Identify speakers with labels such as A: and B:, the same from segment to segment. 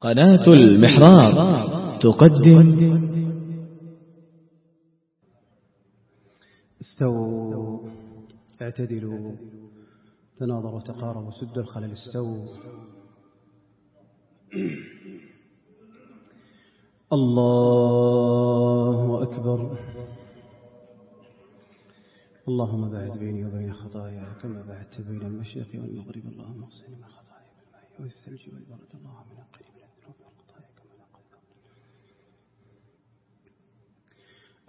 A: قناة المحراب تقدم.
B: استووا اعتدلوا. تناظروا تقاربوا سدوا الخلل استووا الله أكبر. اللهم باعد بيني وبين خطاياي كما بعدت بين المشرق والمغرب. اللهم اغسلني من خطاياي بالماء والثلج والبرد. اللهم نقني من الذنوب والخطايا كما نقضي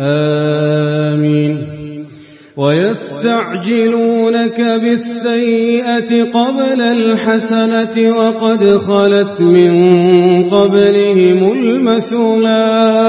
B: آمين. ويستعجلونك بالسيئة قبل الحسنة وقد خلت من قبلهم المثلات.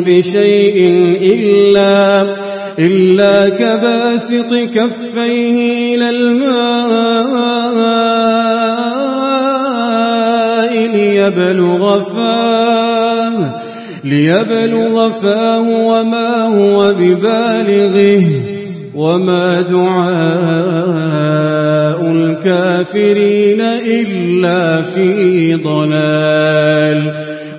B: بشيء إلا إلا كباسط كفيه إلى الماء ليبلغ فاه ليبلغ فاه وما هو ببالغه وما دعاء الكافرين إلا في ضلال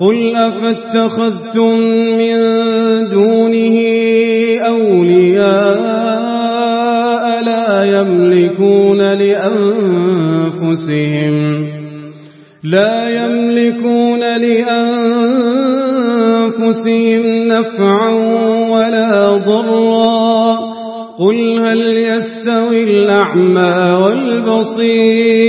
B: قل أفاتخذتم من دونه أولياء لا يملكون لأنفسهم لا يملكون لأنفسهم نفعا ولا ضرا قل هل يستوي الأعمى والبصير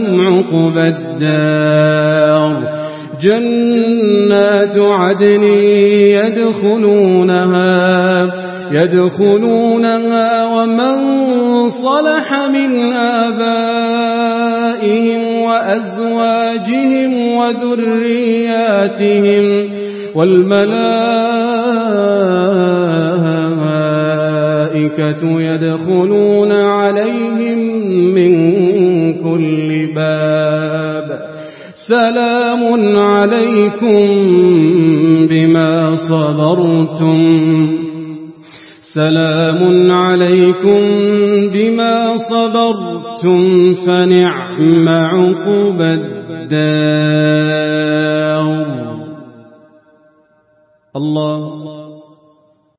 B: عقبى الدار. جنات عدن يدخلونها يدخلونها ومن صلح من آبائهم وأزواجهم وذرياتهم والملائكة يدخلون عليهم من كل باب سلام عليكم بما صبرتم. سلام عليكم بما صبرتم فنعم عقب الدار. الله.